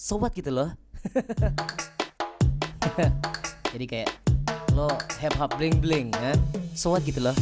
so what gitu loh. Jadi kayak lo hip hop bling bling ya. So what gitu loh.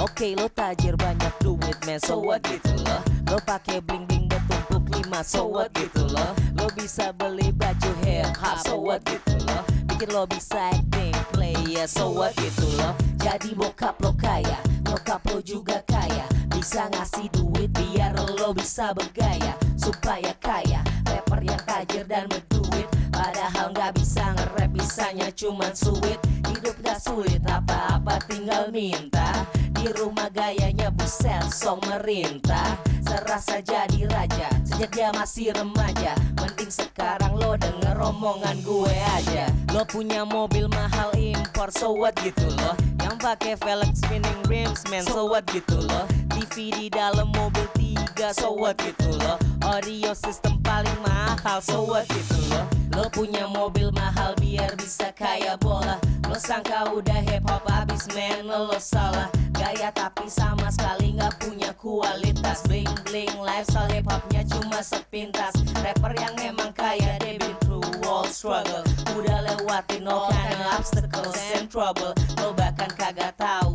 Oke lo tajir banyak duit man so what gitu loh. Lo pakai bling bling bertumpuk lima so gitu loh. Lo bisa beli baju hip hop so gitu loh. Bikin lo bisa acting play ya so gitu loh. Jadi bokap lo kaya Nyokap lo juga kaya. Bisa ngasih duit biar lo bisa bergaya Supaya kaya Rapper yang tajir dan berduit. Padahal nggak bisa nge-rap Bisanya cuman suit Hidup gak sulit Apa-apa tinggal minta. Di rumah gayanya buset Song merintah. Serasa jadi raja Sejak dia masih remaja. Mending sekarang lo denger omongan gue aja. Lo punya mobil mahal impor So what gitu loh Yang pakai velg spinning rims man So what gitu loh TV di dalam mobil tiga. So what gitu loh. Audio system paling mahal. So what gitu loh. Lo punya mobil mahal biar bisa kaya bola. Lo sangka udah hip hop abis man lo salah. Gaya tapi sama sekali nggak punya kualitas. Bling bling lifestyle hip hopnya cuma sepintas. Rapper yang emang kaya they been through all struggle. Udah lewatin all kind of obstacles and trouble. Lo bahkan kagak tahu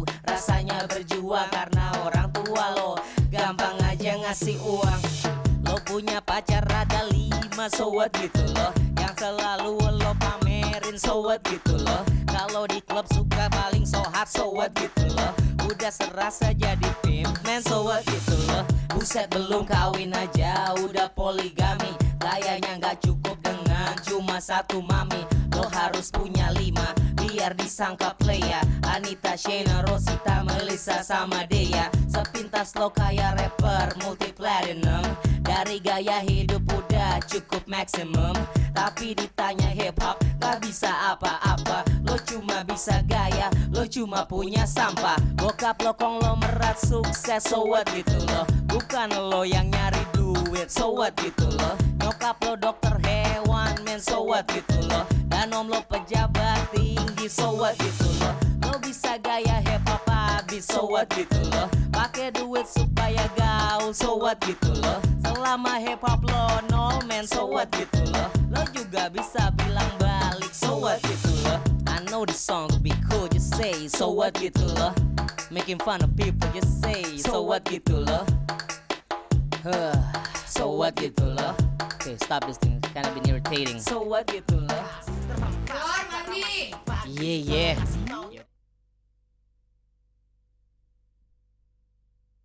pacar ada lima so what gitu loh. Yang selalu lo pamerin so what gitu loh. Kalau di klub suka paling so hot so what gitu loh. Udah serasa jadi pimp man so what gitu loh. Buset belum kawin aja udah poligami. Gayanya nggak cukup dengan cuma satu mami. Lo harus punya lima biar disangka playa Anita, Shena, Rosita, Melissa sama Dea. Sepintas lo kayak rapper multi platinum Dari gaya hidup udah cukup maksimum Tapi ditanya hip hop gak bisa apa-apa. Lo cuma bisa gaya, lo cuma punya sampah. Bokap lo konglomerat sukses so what gitu loh Bukan lo yang nyari duit so what gitu loh Nyokap lo dokter so what gitu loh. Dan om lo pejabat tinggi so what gitu loh. Lo bisa gaya hip hop habis so what gitu loh. Pakai duit supaya gaul so what gitu loh. Selama hip hop lo nol man so what gitu loh. Lo juga bisa bilang balik so what gitu loh. I know the song be cool just say so what gitu loh. Making fun of people just say so what gitu loh. Huh, so what gitu loh. Okay stop this thing, it's kinda been irritating. So what gitu loh Keluar mandi. Yeah yeah